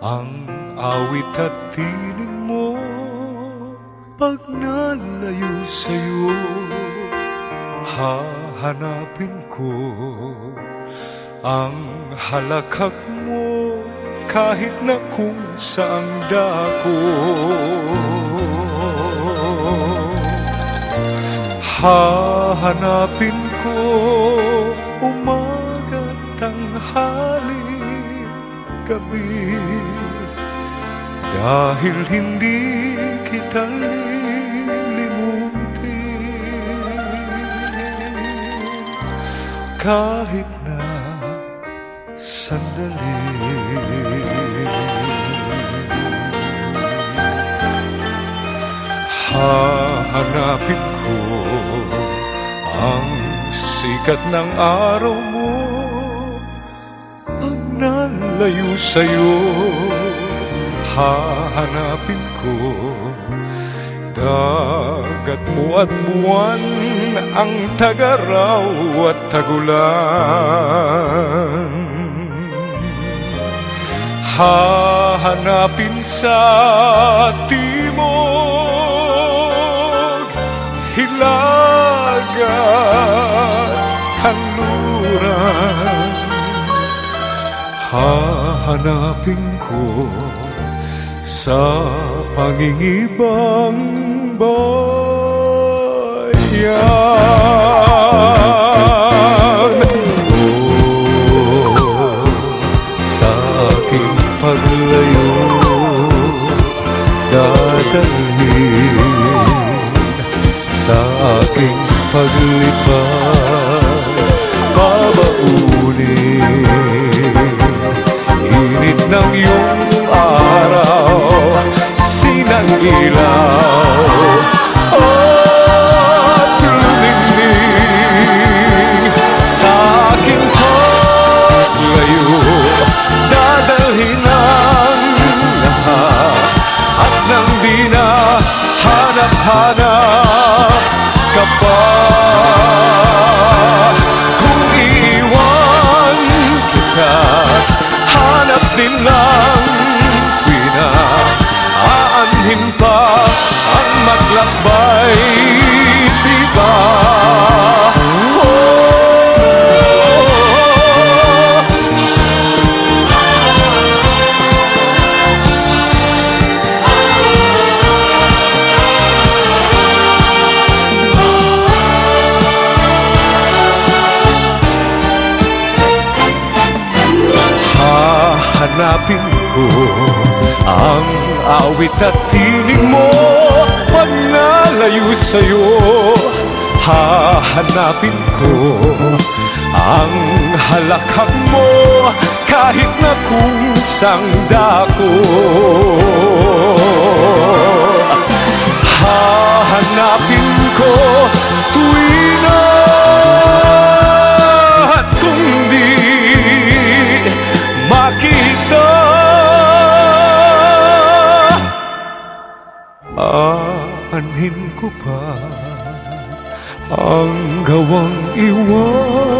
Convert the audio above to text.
ang awit at tinig mo pag nalayo sa'yo hahanapin ko ang halakak mo kahit na kung saang dako. Hahanapin ko Dahil hindi kita lilimutin Kahit na sandali. Hahanapin ko ang sikat ng araw mo. Pag nalayo sa'yo Hahanapin ko Dagat mo at buwan Ang tagaraw at tagulan. Hahanapin sa timog Hilagat kanluran. Hahanapin ko sa pangingibang bayan Oh, sa aking paglayo dadalhin sa aking paglipad. Babaunin init ng iyong hard Hahanapin ko ang awit at tinig mo. Pag nalayo sa'yo Hahanapin ko ang halakhak mo. Kahit na kung sang dako Hahanapin ko tuwi Aanhin ko pa ang gawang iwan